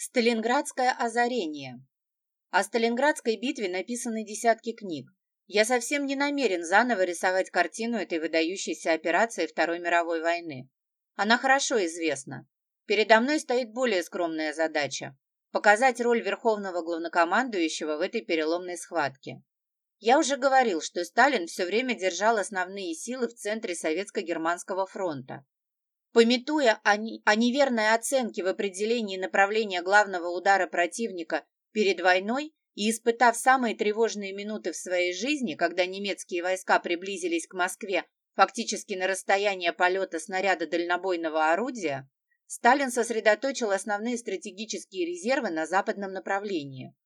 Сталинградское озарение. О Сталинградской битве написаны десятки книг. Я совсем не намерен заново рисовать картину этой выдающейся операции Второй мировой войны. Она хорошо известна. Передо мной стоит более скромная задача – показать роль верховного главнокомандующего в этой переломной схватке. Я уже говорил, что Сталин все время держал основные силы в центре Советско-Германского фронта. Пометуя о, о неверной оценке в определении направления главного удара противника перед войной и испытав самые тревожные минуты в своей жизни, когда немецкие войска приблизились к Москве фактически на расстояние полета снаряда дальнобойного орудия, Сталин сосредоточил основные стратегические резервы на западном направлении.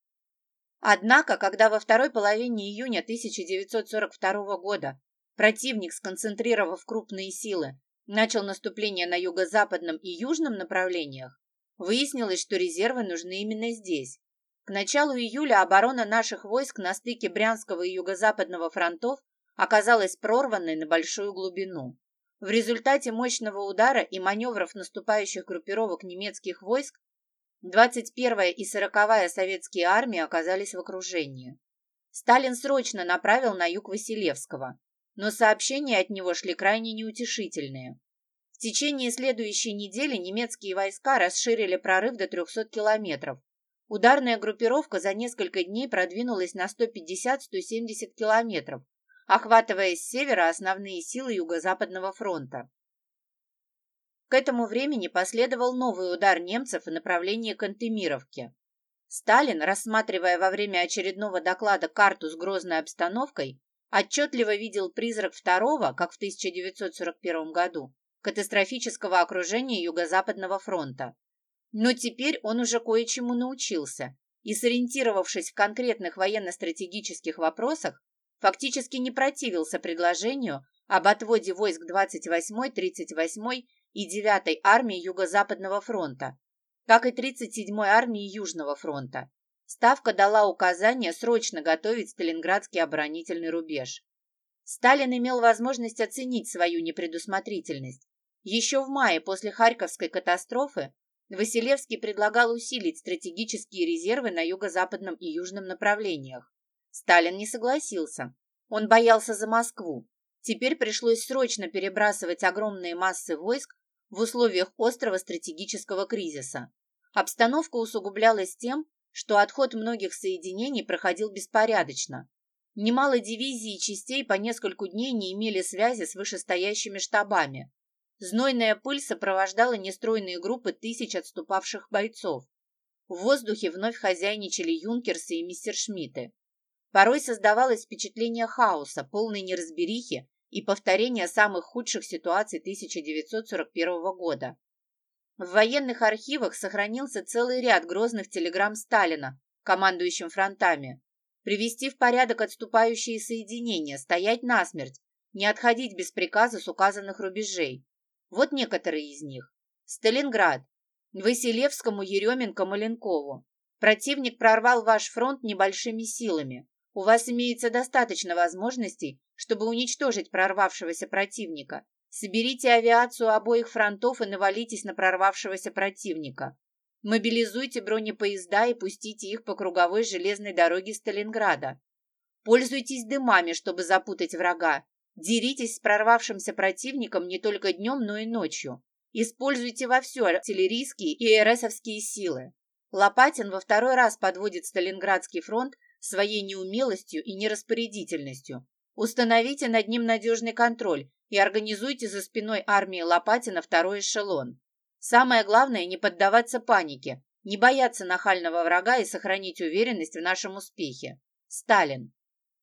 Однако, когда во второй половине июня 1942 года противник, сконцентрировав крупные силы, начал наступление на юго-западном и южном направлениях, выяснилось, что резервы нужны именно здесь. К началу июля оборона наших войск на стыке Брянского и Юго-Западного фронтов оказалась прорванной на большую глубину. В результате мощного удара и маневров наступающих группировок немецких войск 21-я и 40-я советские армии оказались в окружении. Сталин срочно направил на юг Василевского, но сообщения от него шли крайне неутешительные. В течение следующей недели немецкие войска расширили прорыв до 300 километров. Ударная группировка за несколько дней продвинулась на 150-170 километров, охватывая с севера основные силы Юго-Западного фронта. К этому времени последовал новый удар немцев в направлении Кантемировки. Сталин, рассматривая во время очередного доклада карту с грозной обстановкой, отчетливо видел призрак второго, как в 1941 году, катастрофического окружения Юго-Западного фронта. Но теперь он уже кое-чему научился и, сориентировавшись в конкретных военно-стратегических вопросах, фактически не противился предложению об отводе войск 28-й, 38-й и 9-й армии Юго-Западного фронта, как и 37-й армии Южного фронта, Ставка дала указание срочно готовить Сталинградский оборонительный рубеж. Сталин имел возможность оценить свою непредусмотрительность. Еще в мае после Харьковской катастрофы Василевский предлагал усилить стратегические резервы на юго-западном и южном направлениях. Сталин не согласился. Он боялся за Москву. Теперь пришлось срочно перебрасывать огромные массы войск в условиях острого стратегического кризиса. Обстановка усугублялась тем, что отход многих соединений проходил беспорядочно. Немало дивизий и частей по нескольку дней не имели связи с вышестоящими штабами. Знойная пыль сопровождала нестройные группы тысяч отступавших бойцов. В воздухе вновь хозяйничали юнкерсы и мистершмитты. Порой создавалось впечатление хаоса, полной неразберихи и повторения самых худших ситуаций 1941 года. В военных архивах сохранился целый ряд грозных телеграмм Сталина, командующим фронтами. Привести в порядок отступающие соединения, стоять насмерть, не отходить без приказа с указанных рубежей. Вот некоторые из них. Сталинград. Василевскому, Еременко, Маленкову. Противник прорвал ваш фронт небольшими силами. У вас имеется достаточно возможностей, чтобы уничтожить прорвавшегося противника. Соберите авиацию обоих фронтов и навалитесь на прорвавшегося противника. Мобилизуйте бронепоезда и пустите их по круговой железной дороге Сталинграда. Пользуйтесь дымами, чтобы запутать врага. Деритесь с прорвавшимся противником не только днем, но и ночью. Используйте вовсю артиллерийские и РСовские силы. Лопатин во второй раз подводит Сталинградский фронт своей неумелостью и нераспорядительностью. Установите над ним надежный контроль и организуйте за спиной армии Лопатина второй эшелон. Самое главное – не поддаваться панике, не бояться нахального врага и сохранить уверенность в нашем успехе. Сталин.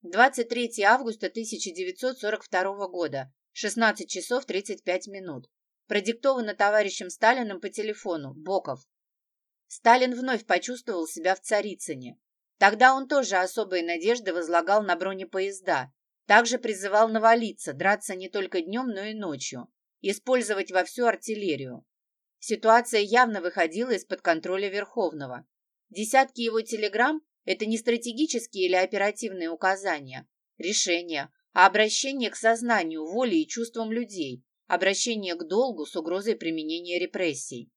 23 августа 1942 года, 16 часов 35 минут. Продиктовано товарищем Сталиным по телефону, Боков. Сталин вновь почувствовал себя в Царицыне. Тогда он тоже особые надежды возлагал на бронепоезда, также призывал навалиться, драться не только днем, но и ночью, использовать вовсю артиллерию. Ситуация явно выходила из-под контроля Верховного. Десятки его телеграмм – это не стратегические или оперативные указания, решения, а обращение к сознанию, воле и чувствам людей, обращение к долгу с угрозой применения репрессий.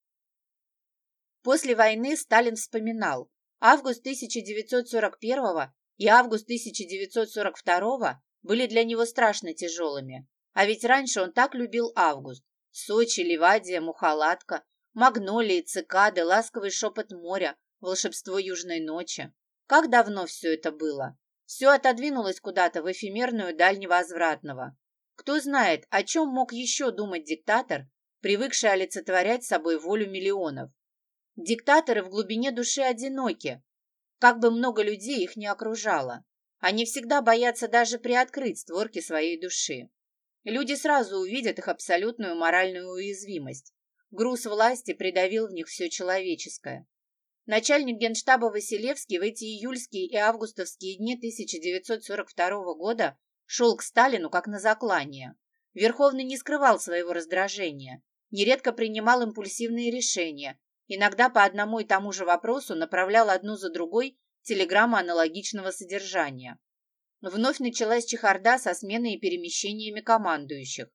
После войны Сталин вспоминал, август 1941 и август 1942 были для него страшно тяжелыми. А ведь раньше он так любил август. Сочи, Ливадия, Мухалатка, магнолии, цикады, ласковый шепот моря, волшебство южной ночи. Как давно все это было? Все отодвинулось куда-то в эфемерную даль невозвратного. Кто знает, о чем мог еще думать диктатор, привыкший олицетворять собой волю миллионов. Диктаторы в глубине души одиноки, как бы много людей их не окружало. Они всегда боятся даже приоткрыть створки своей души. Люди сразу увидят их абсолютную моральную уязвимость. Груз власти придавил в них все человеческое. Начальник генштаба Василевский в эти июльские и августовские дни 1942 года шел к Сталину как на заклание. Верховный не скрывал своего раздражения, нередко принимал импульсивные решения, иногда по одному и тому же вопросу направлял одну за другой телеграммы аналогичного содержания. Вновь началась чехарда со сменой и перемещениями командующих.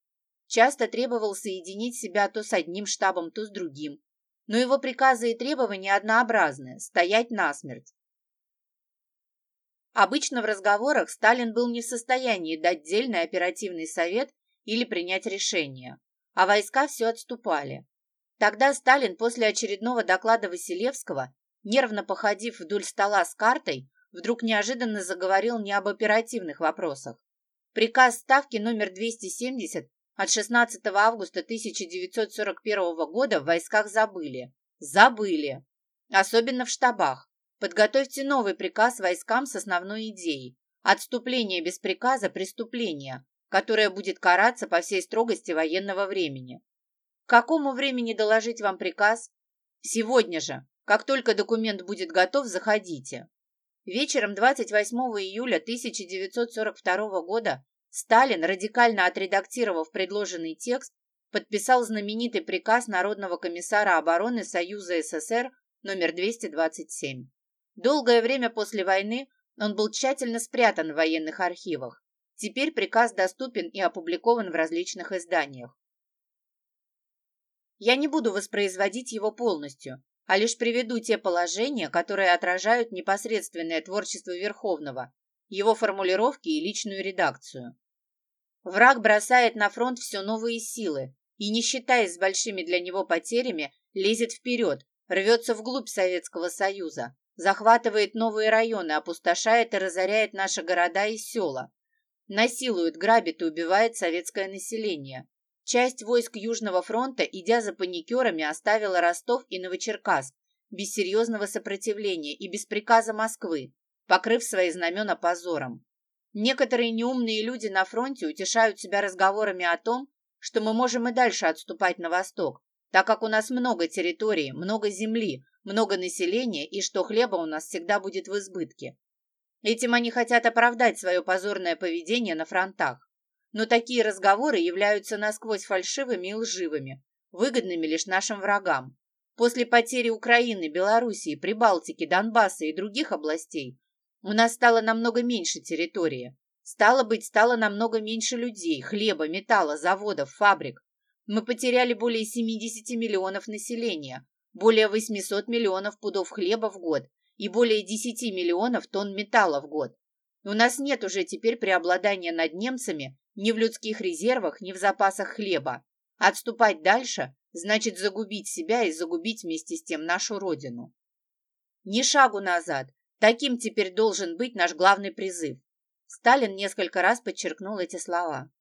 Часто требовал соединить себя то с одним штабом, то с другим. Но его приказы и требования однообразны – стоять насмерть. Обычно в разговорах Сталин был не в состоянии дать дельный оперативный совет или принять решение, а войска все отступали. Тогда Сталин после очередного доклада Василевского, нервно походив вдоль стола с картой, вдруг неожиданно заговорил не об оперативных вопросах. Приказ Ставки номер 270 от 16 августа 1941 года в войсках забыли. Забыли. Особенно в штабах. Подготовьте новый приказ войскам с основной идеей. Отступление без приказа – преступление, которое будет караться по всей строгости военного времени. К какому времени доложить вам приказ? Сегодня же. Как только документ будет готов, заходите. Вечером 28 июля 1942 года Сталин, радикально отредактировав предложенный текст, подписал знаменитый приказ Народного комиссара обороны Союза СССр номер 227. Долгое время после войны он был тщательно спрятан в военных архивах. Теперь приказ доступен и опубликован в различных изданиях. Я не буду воспроизводить его полностью, а лишь приведу те положения, которые отражают непосредственное творчество Верховного, его формулировки и личную редакцию. Враг бросает на фронт все новые силы и, не считаясь с большими для него потерями, лезет вперед, рвется вглубь Советского Союза, захватывает новые районы, опустошает и разоряет наши города и села, насилует, грабит и убивает советское население, Часть войск Южного фронта, идя за паникерами, оставила Ростов и Новочеркасск без серьезного сопротивления и без приказа Москвы, покрыв свои знамена позором. Некоторые неумные люди на фронте утешают себя разговорами о том, что мы можем и дальше отступать на восток, так как у нас много территории, много земли, много населения и что хлеба у нас всегда будет в избытке. Этим они хотят оправдать свое позорное поведение на фронтах. Но такие разговоры являются насквозь фальшивыми и лживыми, выгодными лишь нашим врагам. После потери Украины, Белоруссии, Прибалтики, Донбасса и других областей у нас стало намного меньше территории. Стало быть, стало намного меньше людей, хлеба, металла, заводов, фабрик. Мы потеряли более 70 миллионов населения, более 800 миллионов пудов хлеба в год и более 10 миллионов тонн металла в год. У нас нет уже теперь преобладания над немцами ни в людских резервах, ни в запасах хлеба. Отступать дальше значит загубить себя и загубить вместе с тем нашу родину. Ни шагу назад. Таким теперь должен быть наш главный призыв. Сталин несколько раз подчеркнул эти слова.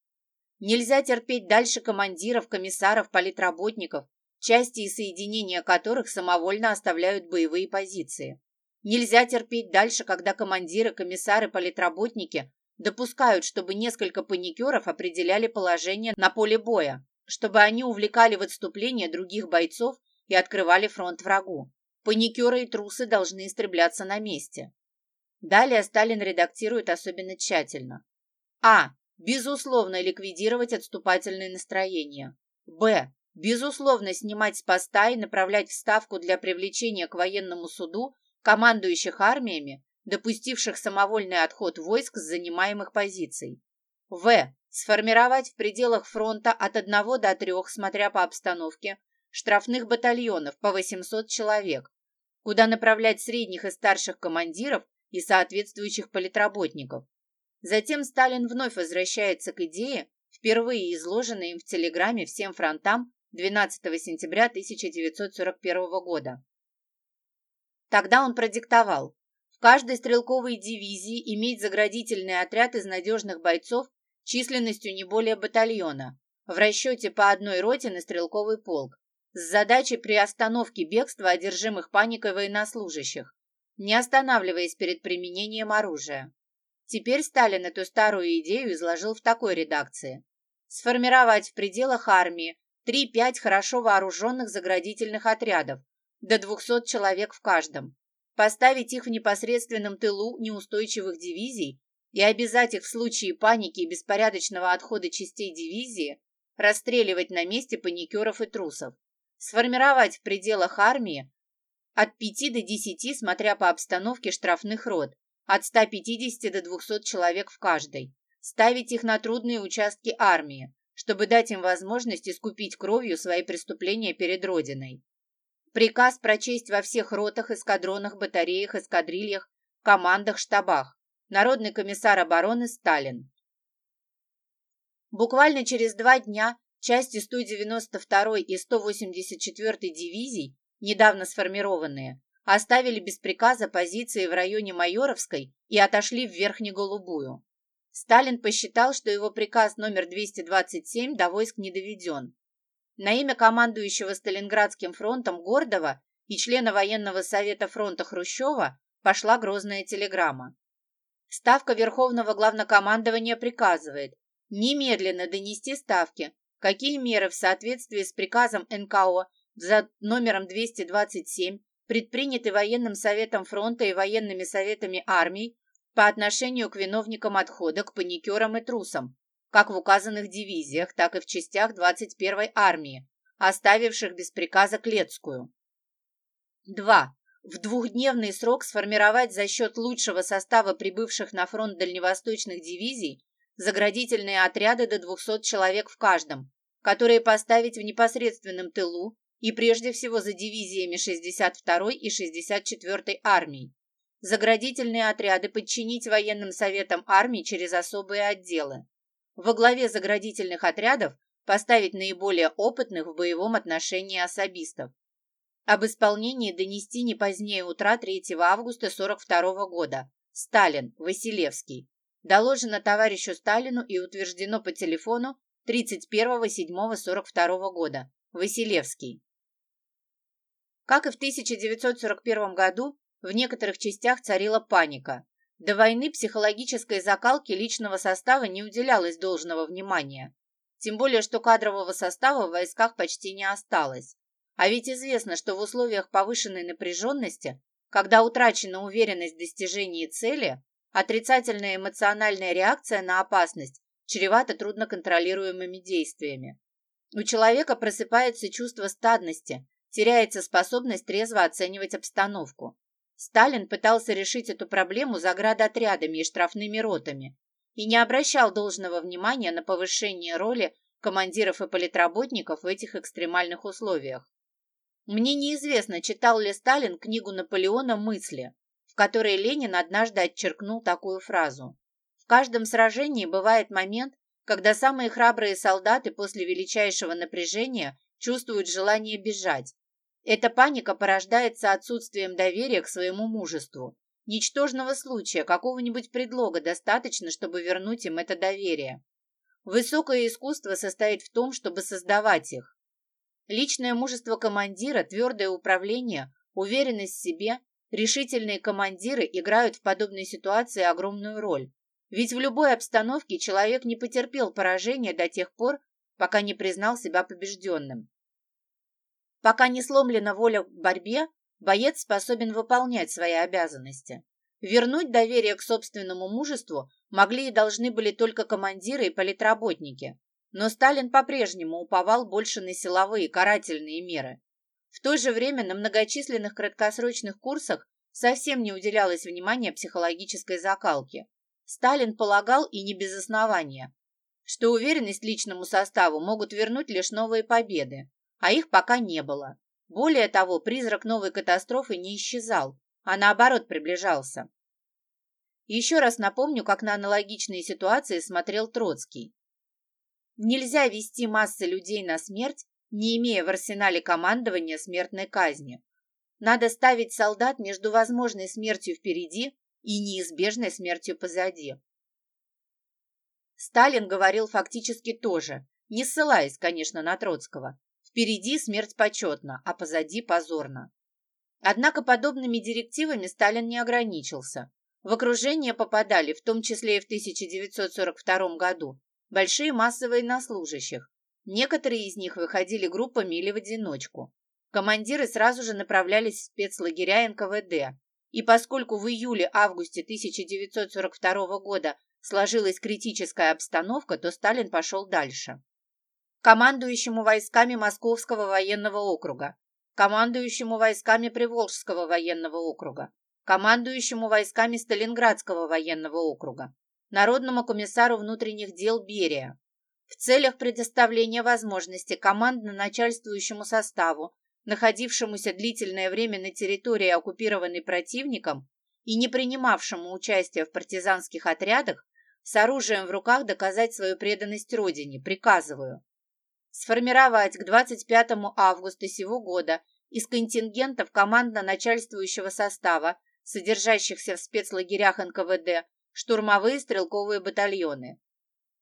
Нельзя терпеть дальше командиров, комиссаров, политработников, части и соединения которых самовольно оставляют боевые позиции. Нельзя терпеть дальше, когда командиры, комиссары, политработники Допускают, чтобы несколько паникеров определяли положение на поле боя, чтобы они увлекали в отступление других бойцов и открывали фронт врагу. Паникеры и трусы должны истребляться на месте. Далее Сталин редактирует особенно тщательно. А. Безусловно ликвидировать отступательные настроения. Б. Безусловно снимать с поста и направлять в Ставку для привлечения к военному суду командующих армиями допустивших самовольный отход войск с занимаемых позиций. В. Сформировать в пределах фронта от 1 до 3, смотря по обстановке, штрафных батальонов по 800 человек, куда направлять средних и старших командиров и соответствующих политработников. Затем Сталин вновь возвращается к идее, впервые изложенной им в телеграмме всем фронтам 12 сентября 1941 года. Тогда он продиктовал каждой стрелковой дивизии иметь заградительный отряд из надежных бойцов численностью не более батальона, в расчете по одной роте на стрелковый полк, с задачей при остановке бегства одержимых паникой военнослужащих, не останавливаясь перед применением оружия. Теперь Сталин эту старую идею изложил в такой редакции. Сформировать в пределах армии 3-5 хорошо вооруженных заградительных отрядов, до 200 человек в каждом, поставить их в непосредственном тылу неустойчивых дивизий и обязать их в случае паники и беспорядочного отхода частей дивизии расстреливать на месте паникеров и трусов, сформировать в пределах армии от 5 до 10, смотря по обстановке штрафных рот, от 150 до 200 человек в каждой, ставить их на трудные участки армии, чтобы дать им возможность искупить кровью свои преступления перед Родиной. Приказ прочесть во всех ротах, эскадронах, батареях, эскадрильях, командах, штабах. Народный комиссар обороны Сталин. Буквально через два дня части 192 и 184 дивизий недавно сформированные, оставили без приказа позиции в районе Майоровской и отошли в Верхнеголубую. Сталин посчитал, что его приказ номер 227 до войск не доведен. На имя командующего Сталинградским фронтом Гордова и члена военного совета фронта Хрущева пошла грозная телеграмма. Ставка Верховного Главнокомандования приказывает немедленно донести Ставке, какие меры в соответствии с приказом НКО за номером 227 предприняты военным советом фронта и военными советами армий по отношению к виновникам отхода, к паникерам и трусам, как в указанных дивизиях, так и в частях 21-й армии, оставивших без приказа Клетскую. 2. В двухдневный срок сформировать за счет лучшего состава прибывших на фронт дальневосточных дивизий заградительные отряды до 200 человек в каждом, которые поставить в непосредственном тылу и прежде всего за дивизиями 62-й и 64-й армий. Заградительные отряды подчинить военным советам армий через особые отделы. Во главе заградительных отрядов поставить наиболее опытных в боевом отношении особистов. Об исполнении донести не позднее утра 3 августа 42 года. Сталин, Василевский. Доложено товарищу Сталину и утверждено по телефону 31.07.42 года. Василевский. Как и в 1941 году, в некоторых частях царила паника. До войны психологической закалке личного состава не уделялось должного внимания. Тем более, что кадрового состава в войсках почти не осталось. А ведь известно, что в условиях повышенной напряженности, когда утрачена уверенность в достижении цели, отрицательная эмоциональная реакция на опасность чревата трудноконтролируемыми действиями. У человека просыпается чувство стадности, теряется способность трезво оценивать обстановку. Сталин пытался решить эту проблему заградотрядами и штрафными ротами и не обращал должного внимания на повышение роли командиров и политработников в этих экстремальных условиях. Мне неизвестно, читал ли Сталин книгу Наполеона «Мысли», в которой Ленин однажды отчеркнул такую фразу. В каждом сражении бывает момент, когда самые храбрые солдаты после величайшего напряжения чувствуют желание бежать, эта паника порождается отсутствием доверия к своему мужеству. Ничтожного случая, какого-нибудь предлога достаточно, чтобы вернуть им это доверие. Высокое искусство состоит в том, чтобы создавать их. Личное мужество командира, твердое управление, уверенность в себе, решительные командиры играют в подобной ситуации огромную роль. Ведь в любой обстановке человек не потерпел поражения до тех пор, пока не признал себя побежденным. Пока не сломлена воля к борьбе, боец способен выполнять свои обязанности. Вернуть доверие к собственному мужеству могли и должны были только командиры и политработники. Но Сталин по-прежнему уповал больше на силовые карательные меры. В то же время на многочисленных краткосрочных курсах совсем не уделялось внимания психологической закалке. Сталин полагал, и не без основания, что уверенность личному составу могут вернуть лишь новые победы, а их пока не было. Более того, призрак новой катастрофы не исчезал, а наоборот приближался. Еще раз напомню, как на аналогичные ситуации смотрел Троцкий. Нельзя вести массы людей на смерть, не имея в арсенале командования смертной казни. Надо ставить солдат между возможной смертью впереди и неизбежной смертью позади. Сталин говорил фактически тоже, не ссылаясь, конечно, на Троцкого. Впереди смерть почетна, а позади позорно. Однако подобными директивами Сталин не ограничился. В окружение попадали, в том числе и в 1942 году, большие массы военнослужащих. Некоторые из них выходили группами или в одиночку. Командиры сразу же направлялись в спецлагеря НКВД. И поскольку в июле-августе 1942 года сложилась критическая обстановка, то Сталин пошел дальше. Командующему войсками Московского военного округа, командующему войсками Приволжского военного округа, командующему войсками Сталинградского военного округа, Народному комиссару внутренних дел Берия, в целях предоставления возможности командно-начальствующему составу, находившемуся длительное время на территории, оккупированной противником и не принимавшему участия в партизанских отрядах, с оружием в руках доказать свою преданность Родине, приказываю. Сформировать к 25 августа сего года из контингентов командно-начальствующего состава содержащихся в спецлагерях НКВД, штурмовые стрелковые батальоны.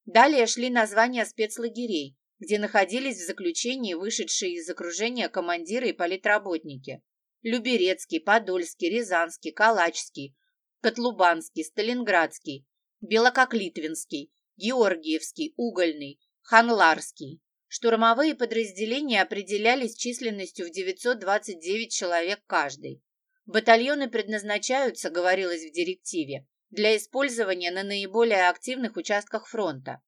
Далее шли названия спецлагерей, где находились в заключении вышедшие из окружения командиры и политработники. Люберецкий, Подольский, Рязанский, Калачский, Котлубанский, Сталинградский, Белококлитвинский, Георгиевский, Угольный, Ханларский. Штурмовые подразделения определялись численностью в 929 человек каждый. Батальоны предназначаются, говорилось в директиве, для использования на наиболее активных участках фронта.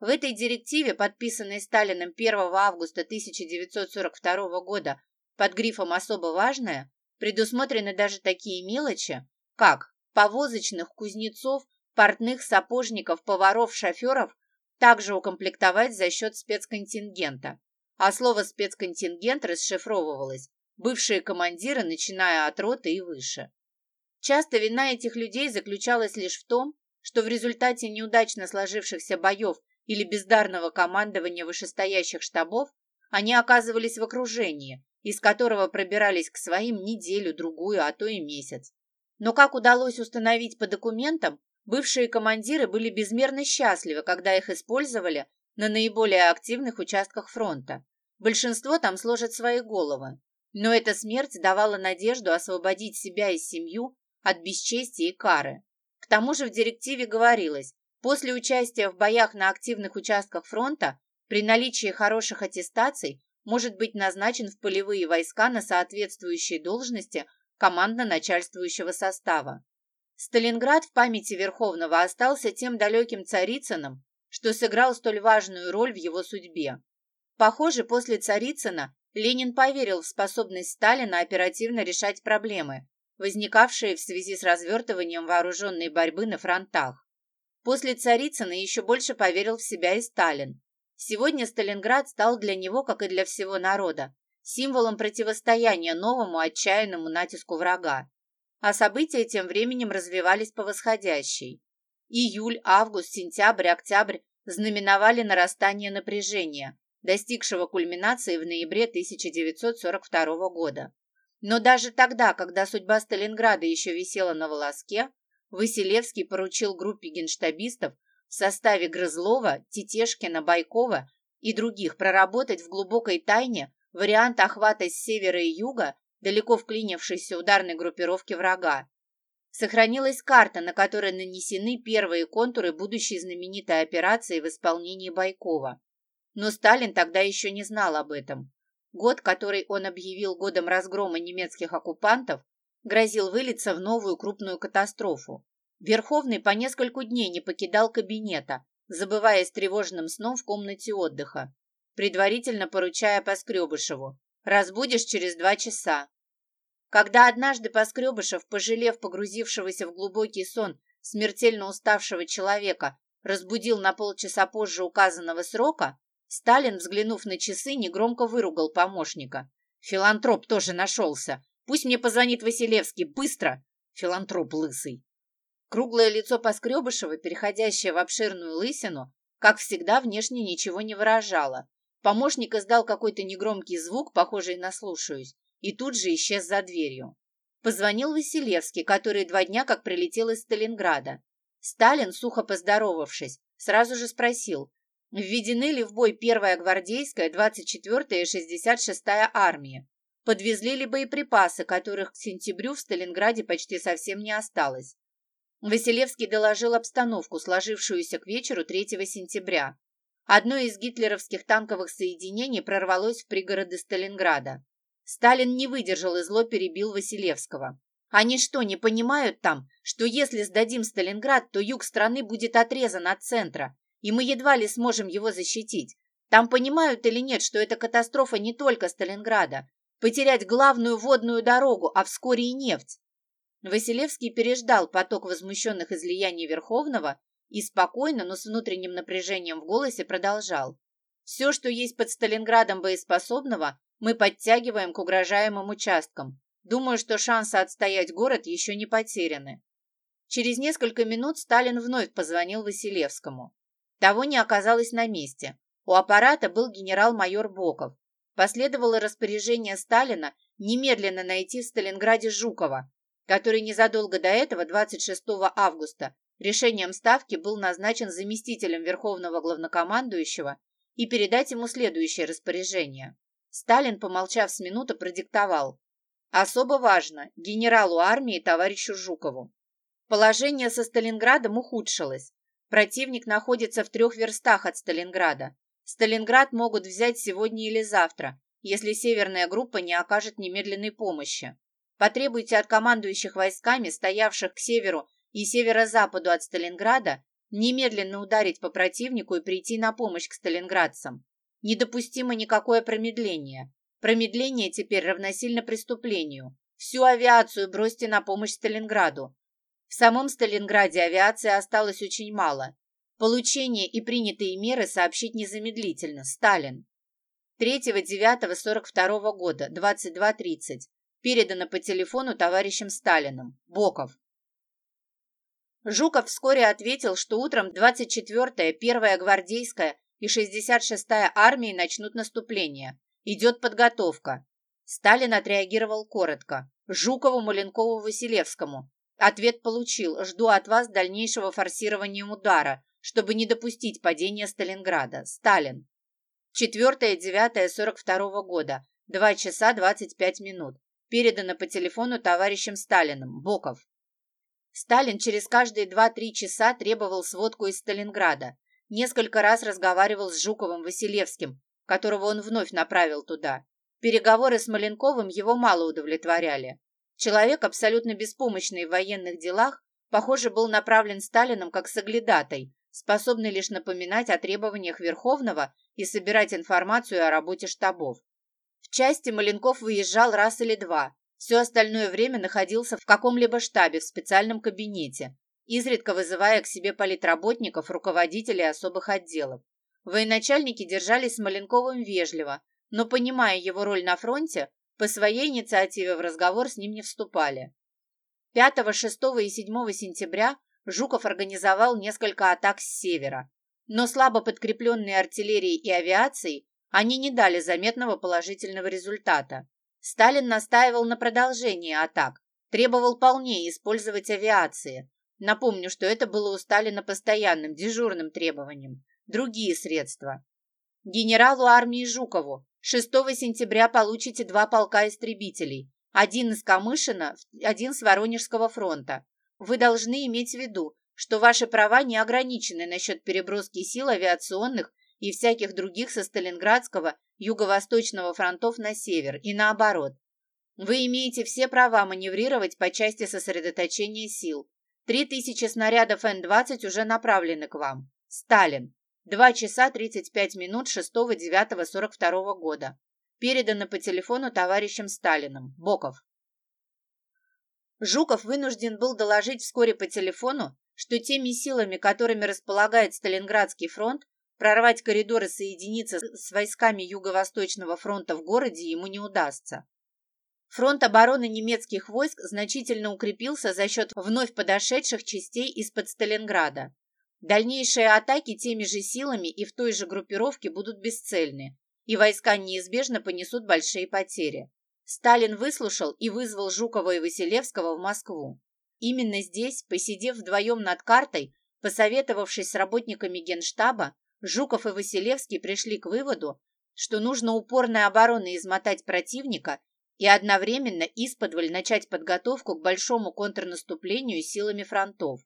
В этой директиве, подписанной Сталиным 1 августа 1942 года под грифом «Особо важное», предусмотрены даже такие мелочи, как повозочных кузнецов, портных, сапожников, поваров, шоферов также укомплектовать за счет спецконтингента. А слово «спецконтингент» расшифровывалось бывшие командиры, начиная от роты и выше. Часто вина этих людей заключалась лишь в том, что в результате неудачно сложившихся боев или бездарного командования вышестоящих штабов они оказывались в окружении, из которого пробирались к своим неделю-другую, а то и месяц. Но, как удалось установить по документам, бывшие командиры были безмерно счастливы, когда их использовали на наиболее активных участках фронта. Большинство там сложат свои головы. Но эта смерть давала надежду освободить себя и семью от бесчестия и кары. К тому же в директиве говорилось, после участия в боях на активных участках фронта при наличии хороших аттестаций может быть назначен в полевые войска на соответствующей должности командно-начальствующего состава. Сталинград в памяти Верховного остался тем далеким Царицыным, что сыграл столь важную роль в его судьбе. Похоже, после Царицына Ленин поверил в способность Сталина оперативно решать проблемы, возникавшие в связи с развертыванием вооруженной борьбы на фронтах. После Царицына еще больше поверил в себя и Сталин. Сегодня Сталинград стал для него, как и для всего народа, символом противостояния новому отчаянному натиску врага. А события тем временем развивались по восходящей. Июль, август, сентябрь, октябрь знаменовали нарастание напряжения, достигшего кульминации в ноябре 1942 года. Но даже тогда, когда судьба Сталинграда еще висела на волоске, Василевский поручил группе генштабистов в составе Грызлова, Тетешкина, Байкова и других проработать в глубокой тайне вариант охвата с севера и юга далеко вклинившейся ударной группировки врага. Сохранилась карта, на которой нанесены первые контуры будущей знаменитой операции в исполнении Байкова. Но Сталин тогда еще не знал об этом. Год, который он объявил годом разгрома немецких оккупантов, грозил вылиться в новую крупную катастрофу. Верховный по нескольку дней не покидал кабинета, забываясь тревожным сном в комнате отдыха, предварительно поручая Поскребышеву «Разбудишь через два часа». Когда однажды Поскребышев, пожалев погрузившегося в глубокий сон смертельно уставшего человека, разбудил на полчаса позже указанного срока, Сталин, взглянув на часы, негромко выругал помощника. Филантроп тоже нашелся. Пусть мне позвонит Василевский. Быстро! Филантроп лысый. Круглое лицо Поскребышева, переходящее в обширную лысину, как всегда, внешне ничего не выражало. Помощник издал какой-то негромкий звук, похожий на «слушаюсь», и тут же исчез за дверью. Позвонил Василевский, который два дня как прилетел из Сталинграда. Сталин, сухо поздоровавшись, сразу же спросил, введены ли в бой первая гвардейская, 24-я и 66-я армии, подвезли ли боеприпасы, которых к сентябрю в Сталинграде почти совсем не осталось. Василевский доложил обстановку, сложившуюся к вечеру 3 сентября. Одно из гитлеровских танковых соединений прорвалось в пригороды Сталинграда. Сталин не выдержал и зло перебил Василевского. Они что, не понимают там, что если сдадим Сталинград, то юг страны будет отрезан от центра, и мы едва ли сможем его защитить? Там понимают или нет, что это катастрофа не только Сталинграда? Потерять главную водную дорогу, а вскоре и нефть. Василевский переждал поток возмущенных излияний Верховного и спокойно, но с внутренним напряжением в голосе продолжал. Все, что есть под Сталинградом боеспособного, мы подтягиваем к угрожаемым участкам. Думаю, что шансы отстоять город еще не потеряны. Через несколько минут Сталин вновь позвонил Василевскому. Того не оказалось на месте. У аппарата был генерал-майор Боков. Последовало распоряжение Сталина немедленно найти в Сталинграде Жукова, который незадолго до этого, 26 августа, решением Ставки был назначен заместителем Верховного Главнокомандующего и передать ему следующее распоряжение. Сталин, помолчав с минуту, продиктовал. Особо важно генералу армии товарищу Жукову. Положение со Сталинградом ухудшилось. Противник находится в трех верстах от Сталинграда. Сталинград могут взять сегодня или завтра, если северная группа не окажет немедленной помощи. Потребуйте от командующих войсками, стоявших к северу и северо-западу от Сталинграда, немедленно ударить по противнику и прийти на помощь к сталинградцам. Недопустимо никакое промедление. Промедление теперь равносильно преступлению. Всю авиацию бросьте на помощь Сталинграду. В самом Сталинграде авиации осталось очень мало. Получение и принятые меры сообщить незамедлительно. Сталин. 3-9-42 года, 22.30. Передано по телефону товарищем Сталиным. Боков. Жуков вскоре ответил, что утром 24-я, 1-я гвардейская и 66-я армии начнут наступление. Идет подготовка. Сталин отреагировал коротко. Жукову, Маленкову, Василевскому. Ответ получил. Жду от вас дальнейшего форсирования удара, чтобы не допустить падения Сталинграда. Сталин. 4-9-42 года. 2 часа 25 минут. Передано по телефону товарищем Сталиным. Боков. Сталин через каждые 2-3 часа требовал сводку из Сталинграда. Несколько раз разговаривал с Жуковым Василевским, которого он вновь направил туда. Переговоры с Маленковым его мало удовлетворяли. Человек, абсолютно беспомощный в военных делах, похоже, был направлен Сталином как соглядатай, способный лишь напоминать о требованиях Верховного и собирать информацию о работе штабов. В части Маленков выезжал раз или два, все остальное время находился в каком-либо штабе в специальном кабинете, изредка вызывая к себе политработников, руководителей особых отделов. Военачальники держались с Маленковым вежливо, но, понимая его роль на фронте, по своей инициативе в разговор с ним не вступали. 5, 6 и 7 сентября Жуков организовал несколько атак с севера, но слабо подкрепленные артиллерией и авиацией они не дали заметного положительного результата. Сталин настаивал на продолжении атак, требовал полнее использовать авиации. Напомню, что это было у Сталина постоянным, дежурным требованием. Другие средства. Генералу армии Жукову 6 сентября получите два полка истребителей, один из Камышина, один с Воронежского фронта. Вы должны иметь в виду, что ваши права не ограничены насчет переброски сил авиационных и всяких других со Сталинградского, Юго-Восточного фронтов на север и наоборот. Вы имеете все права маневрировать по части сосредоточения сил. Три тысячи снарядов Н-20 уже направлены к вам. Сталин. 2 часа 35 минут 6-9-42 года. Передано по телефону товарищем Сталиным. Боков. Жуков вынужден был доложить вскоре по телефону, что теми силами, которыми располагает Сталинградский фронт, Прорвать коридоры соединиться с войсками Юго-Восточного фронта в городе ему не удастся. Фронт обороны немецких войск значительно укрепился за счет вновь подошедших частей из-под Сталинграда. Дальнейшие атаки теми же силами и в той же группировке будут бесцельны, и войска неизбежно понесут большие потери. Сталин выслушал и вызвал Жукова и Василевского в Москву. Именно здесь, посидев вдвоем над картой, посоветовавшись с работниками Генштаба, Жуков и Василевский пришли к выводу, что нужно упорной обороной измотать противника и одновременно исподволь начать подготовку к большому контрнаступлению силами фронтов.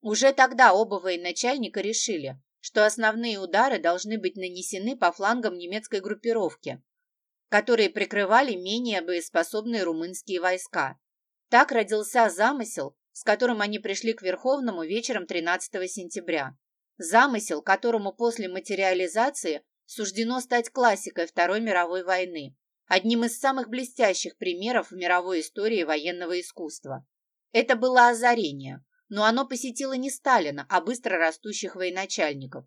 Уже тогда оба военачальника решили, что основные удары должны быть нанесены по флангам немецкой группировки, которые прикрывали менее боеспособные румынские войска. Так родился замысел, с которым они пришли к Верховному вечером 13 сентября. Замысел, которому после материализации суждено стать классикой Второй мировой войны, одним из самых блестящих примеров в мировой истории военного искусства. Это было озарение, но оно посетило не Сталина, а быстро растущих военачальников.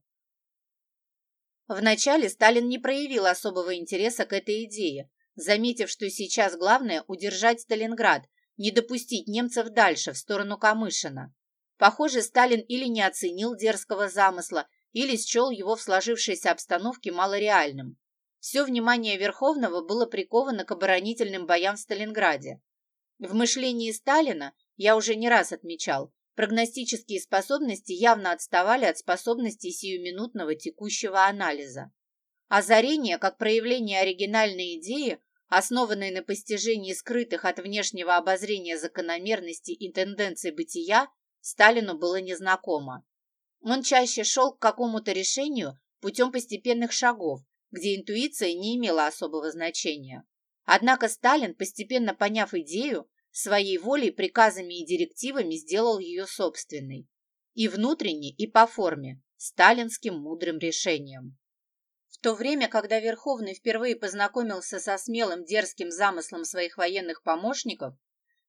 Вначале Сталин не проявил особого интереса к этой идее, заметив, что сейчас главное удержать Сталинград, не допустить немцев дальше, в сторону Камышина. Похоже, Сталин или не оценил дерзкого замысла, или счел его в сложившейся обстановке малореальным. Все внимание Верховного было приковано к оборонительным боям в Сталинграде. В мышлении Сталина, я уже не раз отмечал, Прогностические способности явно отставали от способностей сиюминутного текущего анализа. Озарение, как проявление оригинальной идеи, основанной на постижении скрытых от внешнего обозрения закономерностей и тенденций бытия, Сталину было незнакомо. Он чаще шел к какому-то решению путем постепенных шагов, где интуиция не имела особого значения. Однако Сталин, постепенно поняв идею, своей волей, приказами и директивами сделал ее собственной. И внутренне, и по форме, сталинским мудрым решением. В то время, когда Верховный впервые познакомился со смелым дерзким замыслом своих военных помощников,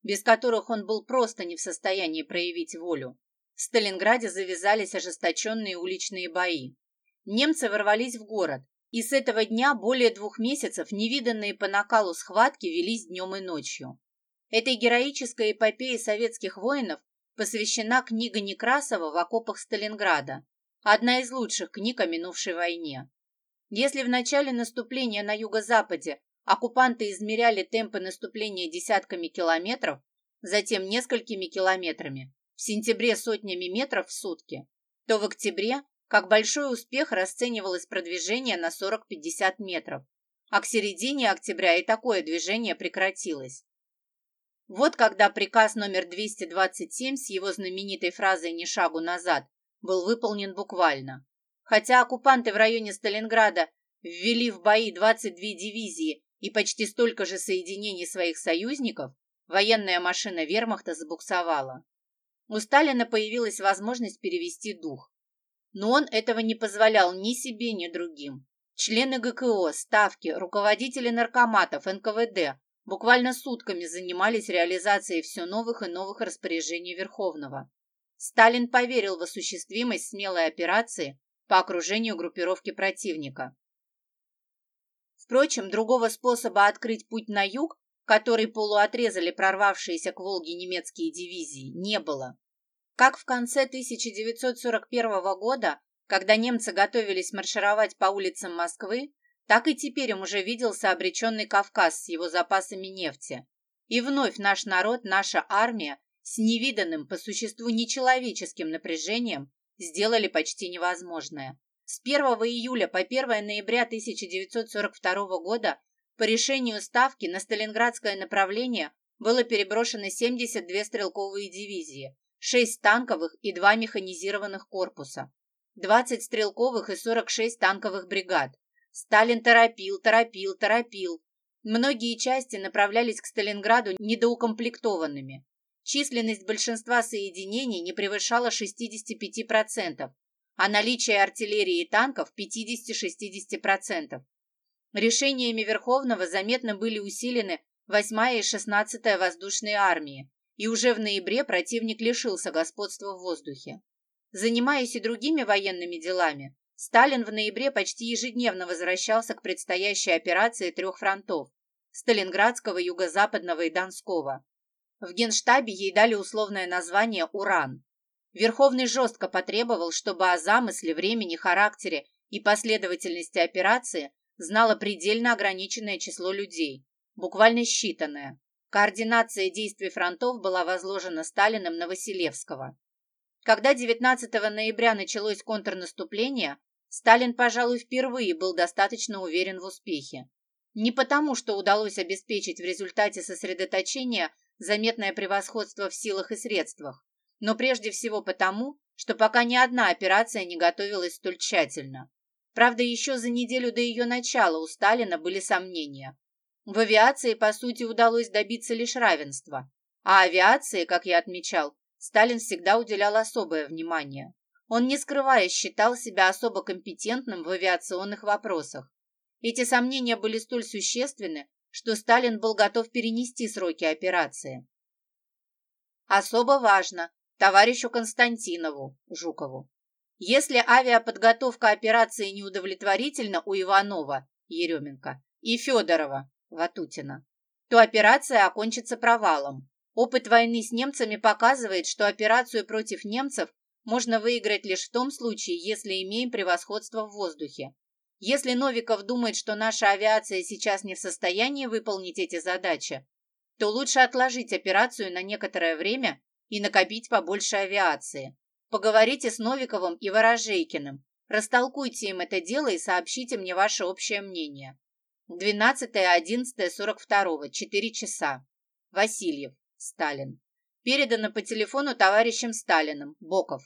без которых он был просто не в состоянии проявить волю, в Сталинграде завязались ожесточенные уличные бои. Немцы ворвались в город, и с этого дня более двух месяцев невиданные по накалу схватки велись днем и ночью. Этой героической эпопее советских воинов посвящена книга Некрасова «В окопах Сталинграда», одна из лучших книг о минувшей войне. Если в начале наступления на юго-западе оккупанты измеряли темпы наступления десятками километров, затем несколькими километрами, в сентябре сотнями метров в сутки, то в октябре как большой успех расценивалось продвижение на 40-50 метров, а к середине октября и такое движение прекратилось. Вот когда приказ номер 227 с его знаменитой фразой «ни шагу назад» был выполнен буквально. Хотя оккупанты в районе Сталинграда ввели в бои 22 дивизии и почти столько же соединений своих союзников, военная машина вермахта забуксовала. У Сталина появилась возможность перевести дух. Но он этого не позволял ни себе, ни другим. Члены ГКО, Ставки, руководители наркоматов, НКВД буквально сутками занимались реализацией все новых и новых распоряжений Верховного. Сталин поверил в осуществимость смелой операции по окружению группировки противника. Впрочем, другого способа открыть путь на юг, который полуотрезали прорвавшиеся к Волге немецкие дивизии, не было. Как в конце 1941 года, когда немцы готовились маршировать по улицам Москвы, так и теперь им уже виделся обреченный Кавказ с его запасами нефти. И вновь наш народ, наша армия с невиданным по существу нечеловеческим напряжением сделали почти невозможное. С 1 июля по 1 ноября 1942 года по решению Ставки на Сталинградское направление было переброшено 72 стрелковые дивизии, 6 танковых и 2 механизированных корпуса, 20 стрелковых и 46 танковых бригад, Сталин торопил, торопил, торопил. Многие части направлялись к Сталинграду недоукомплектованными. Численность большинства соединений не превышала 65%, а наличие артиллерии и танков 50-60%. Решениями Верховного заметно были усилены 8-я и 16-я воздушные армии, и уже в ноябре противник лишился господства в воздухе. Занимаясь и другими военными делами, Сталин в ноябре почти ежедневно возвращался к предстоящей операции трех фронтов – Сталинградского, Юго-Западного и Донского. В Генштабе ей дали условное название «Уран». Верховный жестко потребовал, чтобы о замысле, времени, характере и последовательности операции знало предельно ограниченное число людей, буквально считанное. Координация действий фронтов была возложена Сталиным на Василевского. Когда 19 ноября началось контрнаступление, Сталин, пожалуй, впервые был достаточно уверен в успехе. Не потому, что удалось обеспечить в результате сосредоточения заметное превосходство в силах и средствах, но прежде всего потому, что пока ни одна операция не готовилась столь тщательно. Правда, еще за неделю до ее начала у Сталина были сомнения. В авиации, по сути, удалось добиться лишь равенства. А авиации, как я отмечал, Сталин всегда уделял особое внимание. Он, не скрываясь, считал себя особо компетентным в авиационных вопросах. Эти сомнения были столь существенны, что Сталин был готов перенести сроки операции. Особо важно товарищу Константинову, Жукову. Если авиаподготовка операции неудовлетворительна у Иванова, Еременко, и Федорова, Ватутина, то операция окончится провалом. Опыт войны с немцами показывает, что операцию против немцев можно выиграть лишь в том случае, если имеем превосходство в воздухе. Если Новиков думает, что наша авиация сейчас не в состоянии выполнить эти задачи, то лучше отложить операцию на некоторое время и накопить побольше авиации. Поговорите с Новиковым и Ворожейкиным, растолкуйте им это дело и сообщите мне ваше общее мнение. 12.11.42, 4 часа. Васильев, Сталин. Передано по телефону товарищем Сталиным, Боков.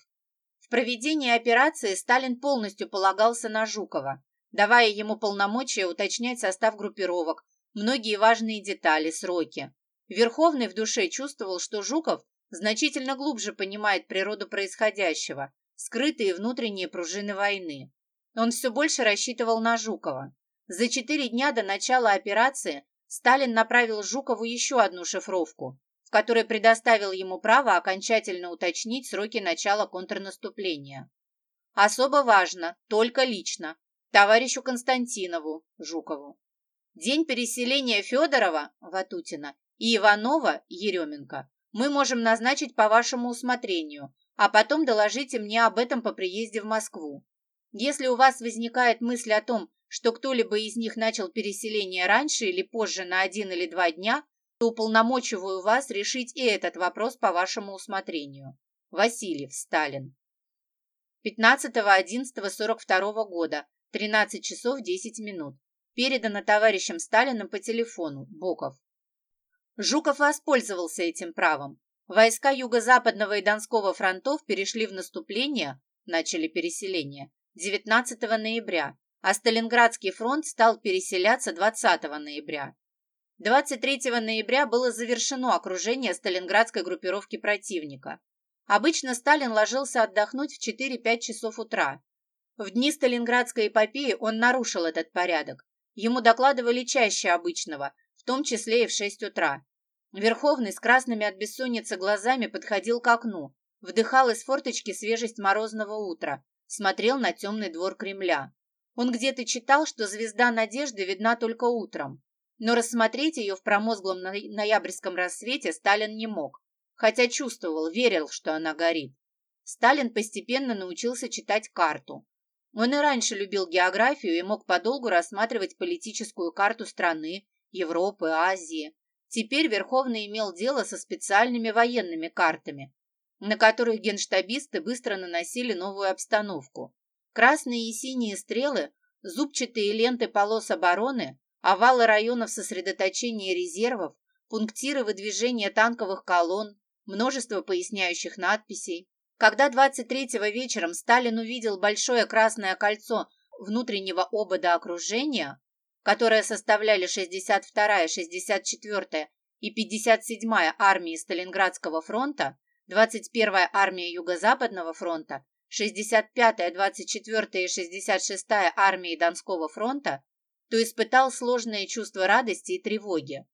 В проведении операции Сталин полностью полагался на Жукова, давая ему полномочия уточнять состав группировок, многие важные детали, сроки. Верховный в душе чувствовал, что Жуков значительно глубже понимает природу происходящего, скрытые внутренние пружины войны. Он все больше рассчитывал на Жукова. За четыре дня до начала операции Сталин направил Жукову еще одну шифровку, в которой предоставил ему право окончательно уточнить сроки начала контрнаступления. Особо важно, только лично, товарищу Константинову, Жукову. День переселения Федорова, Ватутина, и Иванова, Еременко, мы можем назначить по вашему усмотрению, а потом доложите мне об этом по приезде в Москву. Если у вас возникает мысль о том, что кто-либо из них начал переселение раньше или позже на один или два дня, то уполномочиваю вас решить и этот вопрос по вашему усмотрению. Васильев, Сталин. 15.11.42 года, 13 часов 10 минут. Передано товарищем Сталиным по телефону, Боков. Жуков воспользовался этим правом. Войска Юго-Западного и Донского фронтов перешли в наступление, начали переселение, 19 ноября, а Сталинградский фронт стал переселяться 20 ноября. 23 ноября было завершено окружение сталинградской группировки противника. Обычно Сталин ложился отдохнуть в 4-5 часов утра. В дни Сталинградской эпопеи он нарушил этот порядок. Ему докладывали чаще обычного, в том числе и в шесть утра. Верховный с красными от бессонницы глазами подходил к окну, вдыхал из форточки свежесть морозного утра, смотрел на темный двор Кремля. Он где-то читал, что звезда надежды видна только утром. Но рассмотреть ее в промозглом ноябрьском рассвете Сталин не мог, хотя чувствовал, верил, что она горит. Сталин постепенно научился читать карту. Он и раньше любил географию и мог подолгу рассматривать политическую карту страны, Европы, Азии. Теперь Верховный имел дело со специальными военными картами, на которых генштабисты быстро наносили новую обстановку. Красные и синие стрелы, зубчатые ленты полос обороны, овалы районов сосредоточения резервов, пунктиры выдвижения танковых колонн, множество поясняющих надписей. Когда 23-го вечером Сталин увидел большое красное кольцо внутреннего обода окружения, которые составляли 62-я, 64-я и 57-я армии Сталинградского фронта, 21-я армия Юго-Западного фронта, 65-я, 24-я и 66-я армии Донского фронта, то испытал сложное чувство радости и тревоги.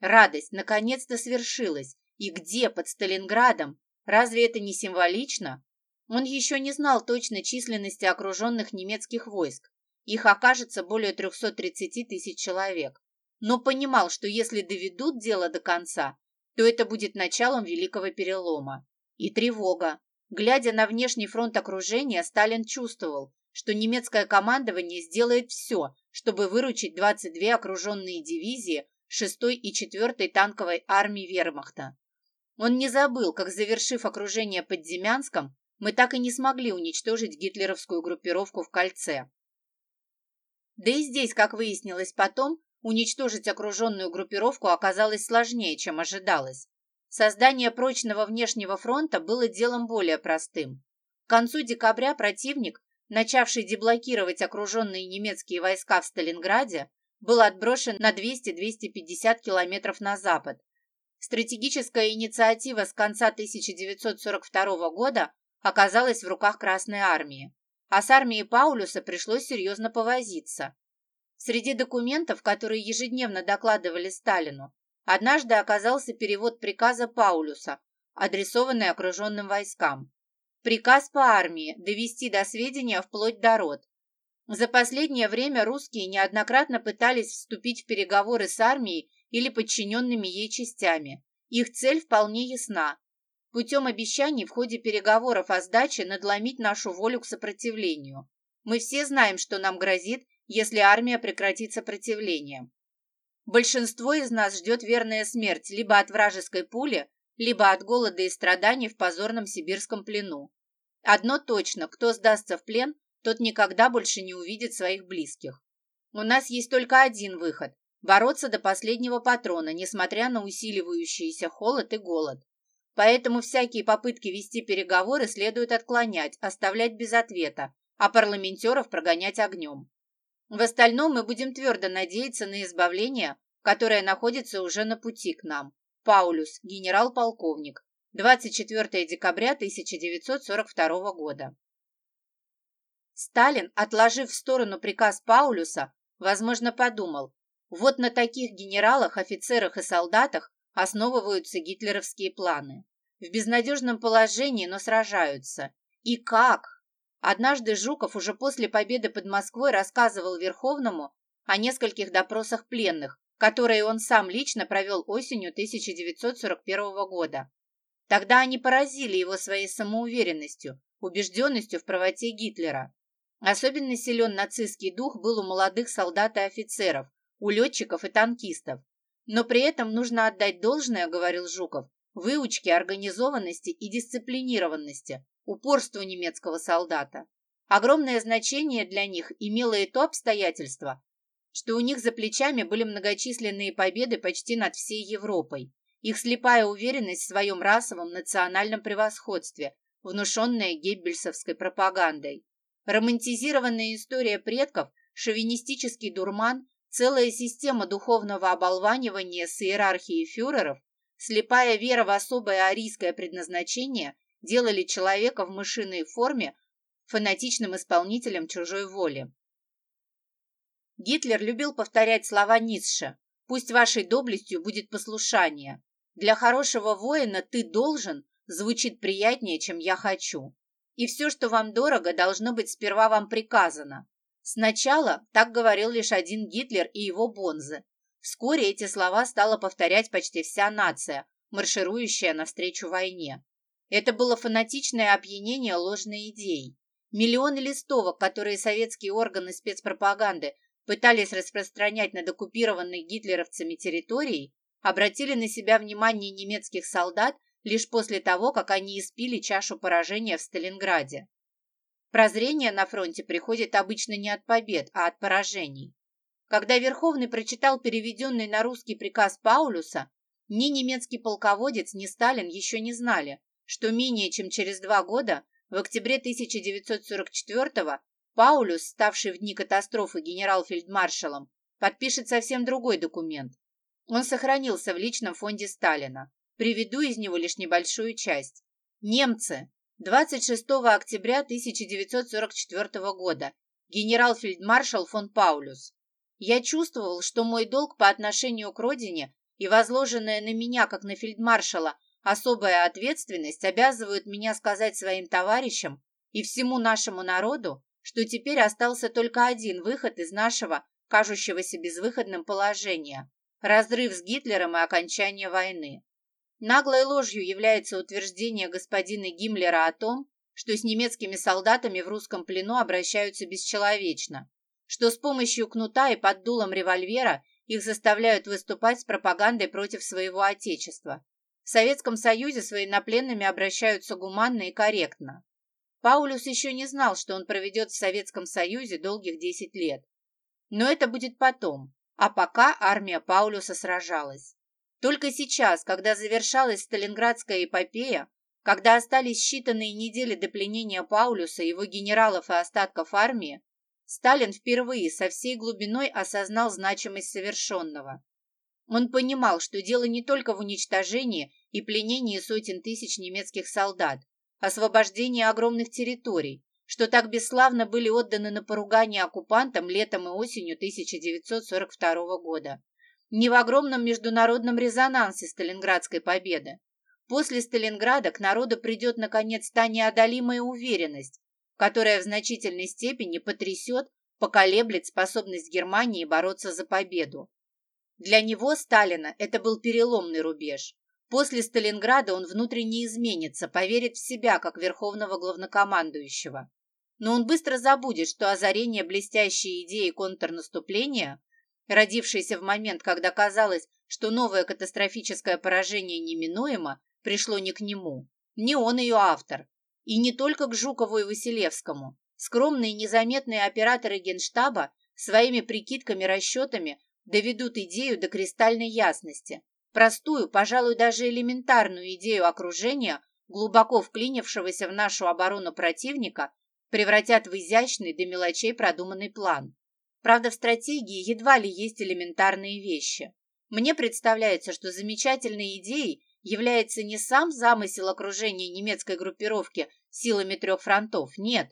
Радость наконец-то свершилась. И где, под Сталинградом? Разве это не символично? Он еще не знал точной численности окруженных немецких войск. Их окажется более 330 тысяч человек. Но понимал, что если доведут дело до конца, то это будет началом великого перелома. И тревога. Глядя на внешний фронт окружения, Сталин чувствовал, что немецкое командование сделает все, чтобы выручить 22 окруженные дивизии 6 и 4 танковой армии вермахта. Он не забыл, как, завершив окружение под Демянском, мы так и не смогли уничтожить гитлеровскую группировку в кольце. Да и здесь, как выяснилось потом, уничтожить окруженную группировку оказалось сложнее, чем ожидалось. Создание прочного внешнего фронта было делом более простым. К концу декабря противник, начавший деблокировать окруженные немецкие войска в Сталинграде, был отброшен на 200-250 километров на запад. Стратегическая инициатива с конца 1942 года оказалась в руках Красной Армии, а с армией Паулюса пришлось серьезно повозиться. Среди документов, которые ежедневно докладывали Сталину, однажды оказался перевод приказа Паулюса, адресованный окруженным войскам. Приказ по армии довести до сведения вплоть до рот. За последнее время русские неоднократно пытались вступить в переговоры с армией или подчиненными ей частями. Их цель вполне ясна путем обещаний в ходе переговоров о сдаче надломить нашу волю к сопротивлению. Мы все знаем, что нам грозит, если армия прекратит сопротивление. Большинство из нас ждет верная смерть либо от вражеской пули, либо от голода и страданий в позорном сибирском плену. Одно точно, кто сдастся в плен, тот никогда больше не увидит своих близких. У нас есть только один выход – бороться до последнего патрона, несмотря на усиливающийся холод и голод. Поэтому всякие попытки вести переговоры следует отклонять, оставлять без ответа, а парламентеров прогонять огнем. В остальном мы будем твердо надеяться на избавление, которое находится уже на пути к нам. Паулюс, генерал-полковник, 24 декабря 1942 года. Сталин, отложив в сторону приказ Паулюса, возможно, подумал, вот на таких генералах, офицерах и солдатах основываются гитлеровские планы. В безнадежном положении, но сражаются. И как? Однажды Жуков уже после победы под Москвой рассказывал Верховному о нескольких допросах пленных, которые он сам лично провел осенью 1941 года. Тогда они поразили его своей самоуверенностью, убежденностью в правоте Гитлера. Особенно силен нацистский дух был у молодых солдат и офицеров, у летчиков и танкистов. Но при этом нужно отдать должное, говорил Жуков, выучке, организованности и дисциплинированности, упорству немецкого солдата. Огромное значение для них имело и то обстоятельство, что у них за плечами были многочисленные победы почти над всей Европой. Их слепая уверенность в своем расовом национальном превосходстве, внушенная геббельсовской пропагандой. Романтизированная история предков, шовинистический дурман Целая система духовного оболванивания с иерархией фюреров, слепая вера в особое арийское предназначение делали человека в мышиной форме фанатичным исполнителем чужой воли. Гитлер любил повторять слова Ницше «Пусть вашей доблестью будет послушание. Для хорошего воина «ты должен» звучит приятнее, чем «я хочу». И все, что вам дорого, должно быть сперва вам приказано. Сначала так говорил лишь один Гитлер и его бонзы. Вскоре эти слова стала повторять почти вся нация, марширующая навстречу войне. Это было фанатичное опьянение ложной идеей. Миллионы листовок, которые советские органы спецпропаганды пытались распространять над оккупированной гитлеровцами территорией, обратили на себя внимание немецких солдат лишь после того, как они испили чашу поражения в Сталинграде. Прозрение на фронте приходит обычно не от побед, а от поражений. Когда Верховный прочитал переведенный на русский приказ Паулюса, ни немецкий полководец, ни Сталин еще не знали, что менее чем через два года, в октябре 1944-го, Паулюс, ставший в дни катастрофы генерал-фельдмаршалом, подпишет совсем другой документ. Он сохранился в личном фонде Сталина. Приведу из него лишь небольшую часть. Немцы, 26 октября 1944 года. Генерал-фельдмаршал фон Паулюс. Я чувствовал, что мой долг по отношению к родине и возложенное на меня, как на фельдмаршала, особая ответственность обязывают меня сказать своим товарищам и всему нашему народу, что теперь остался только один выход из нашего, кажущегося безвыходным положения – разрыв с Гитлером и окончание войны. Наглой ложью является утверждение господина Гиммлера о том, что с немецкими солдатами в русском плену обращаются бесчеловечно, что с помощью кнута и под дулом револьвера их заставляют выступать с пропагандой против своего отечества. В Советском Союзе с военнопленными обращаются гуманно и корректно. Паулюс еще не знал, что он проведет в Советском Союзе долгих 10 лет. Но это будет потом, а пока армия Паулюса сражалась. Только сейчас, когда завершалась Сталинградская эпопея, когда остались считанные недели до пленения Паулюса, его генералов и остатков армии, Сталин впервые со всей глубиной осознал значимость совершенного. Он понимал, что дело не только в уничтожении и пленении сотен тысяч немецких солдат, освобождении огромных территорий, что так бесславно были отданы на поругание оккупантам летом и осенью 1942 года. Не в огромном международном резонансе Сталинградской победы. После Сталинграда к народу придет, наконец, та неодолимая уверенность, которая в значительной степени потрясет, поколеблет способность Германии бороться за победу. Для него, Сталина, это был переломный рубеж. После Сталинграда он внутренне изменится, поверит в себя как верховного главнокомандующего. Но он быстро забудет, что озарение блестящей идеи контрнаступления, родившейся в момент, когда казалось, что новое катастрофическое поражение неминуемо, пришло не к нему. Не он ее автор, и не только к Жукову и Василевскому. Скромные незаметные операторы Генштаба своими прикидками, расчетами доведут идею до кристальной ясности. Простую, пожалуй, даже элементарную идею окружения, глубоко вклинившегося в нашу оборону противника, превратят в изящный до мелочей продуманный план. Правда, в стратегии едва ли есть элементарные вещи. Мне представляется, что замечательной идеей является не сам замысел окружения немецкой группировки силами трех фронтов, нет.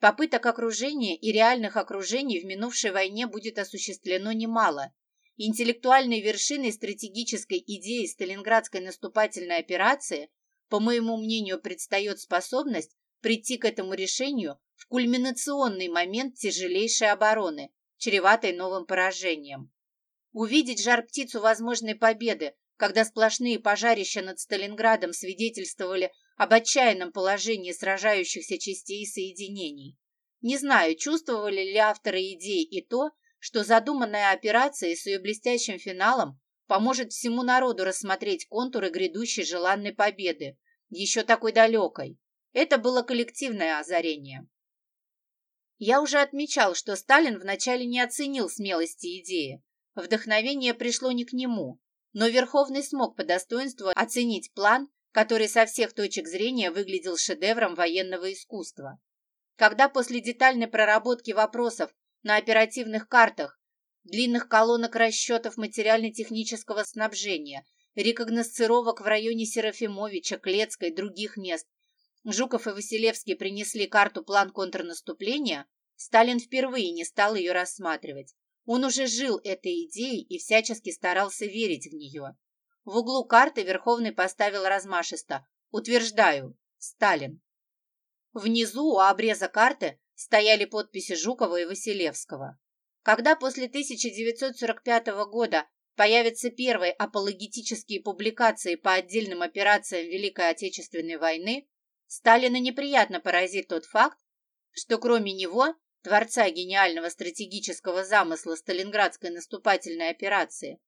Попыток окружения и реальных окружений в минувшей войне будет осуществлено немало. Интеллектуальной вершиной стратегической идеи Сталинградской наступательной операции, по моему мнению, предстает способность прийти к этому решению в кульминационный момент тяжелейшей обороны, чреватой новым поражением. Увидеть жар-птицу возможной победы когда сплошные пожарища над Сталинградом свидетельствовали об отчаянном положении сражающихся частей и соединений. Не знаю, чувствовали ли авторы идей и то, что задуманная операция с ее блестящим финалом поможет всему народу рассмотреть контуры грядущей желанной победы, еще такой далекой. Это было коллективное озарение. Я уже отмечал, что Сталин вначале не оценил смелости идеи. Вдохновение пришло не к нему, но Верховный смог по достоинству оценить план, который со всех точек зрения выглядел шедевром военного искусства. Когда после детальной проработки вопросов на оперативных картах, длинных колонок расчетов материально-технического снабжения, рекогносцировок в районе Серафимовича, Клецкой, других мест, Жуков и Василевский принесли карту-план контрнаступления, Сталин впервые не стал ее рассматривать. Он уже жил этой идеей и всячески старался верить в нее. В углу карты Верховный поставил размашисто «Утверждаю, Сталин». Внизу у обреза карты стояли подписи Жукова и Василевского. Когда после 1945 года появятся первые апологетические публикации по отдельным операциям Великой Отечественной войны, Сталина неприятно поразит тот факт, что кроме него творца гениального стратегического замысла Сталинградской наступательной операции,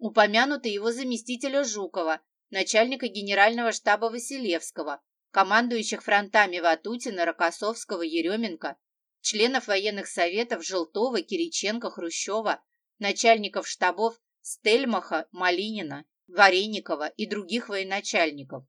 упомянуты его заместителя Жукова, начальника генерального штаба Василевского, командующих фронтами Ватутина, Рокоссовского, Еременко, членов военных советов Желтова, Кириченко, Хрущева, начальников штабов Стельмаха, Малинина, Вареникова и других военачальников.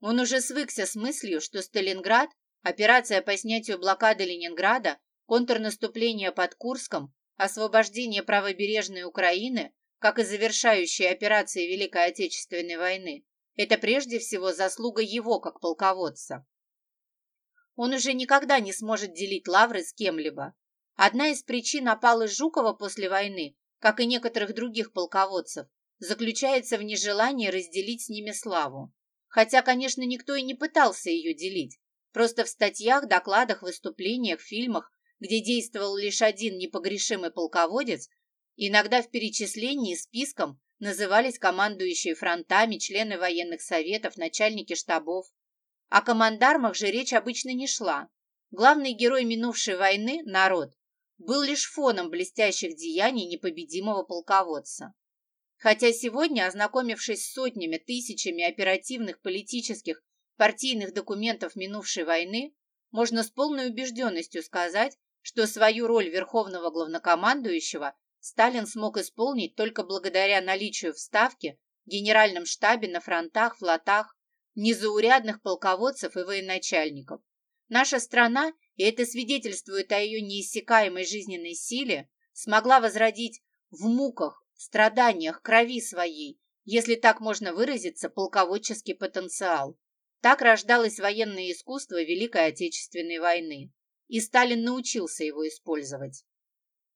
Он уже свыкся с мыслью, что Сталинград, операция по снятию блокады Ленинграда, контрнаступление под Курском, освобождение правобережной Украины, как и завершающие операции Великой Отечественной войны, это прежде всего заслуга его как полководца. Он уже никогда не сможет делить лавры с кем-либо. Одна из причин опалы Жукова после войны, как и некоторых других полководцев, заключается в нежелании разделить с ними славу. Хотя, конечно, никто и не пытался ее делить. Просто в статьях, докладах, выступлениях, фильмах, где действовал лишь один непогрешимый полководец, иногда в перечислении списком назывались командующие фронтами, члены военных советов, начальники штабов. О командармах же речь обычно не шла. Главный герой минувшей войны, народ, был лишь фоном блестящих деяний непобедимого полководца. Хотя сегодня, ознакомившись с сотнями, тысячами оперативных, политических, партийных документов минувшей войны, можно с полной убежденностью сказать, что свою роль верховного главнокомандующего Сталин смог исполнить только благодаря наличию в Ставке, генеральном штабе, на фронтах, флотах, незаурядных полководцев и военачальников. Наша страна, и это свидетельствует о ее неиссякаемой жизненной силе, смогла возродить в муках, страданиях, крови своей, если так можно выразиться, полководческий потенциал. Так рождалось военное искусство Великой Отечественной войны, и Сталин научился его использовать.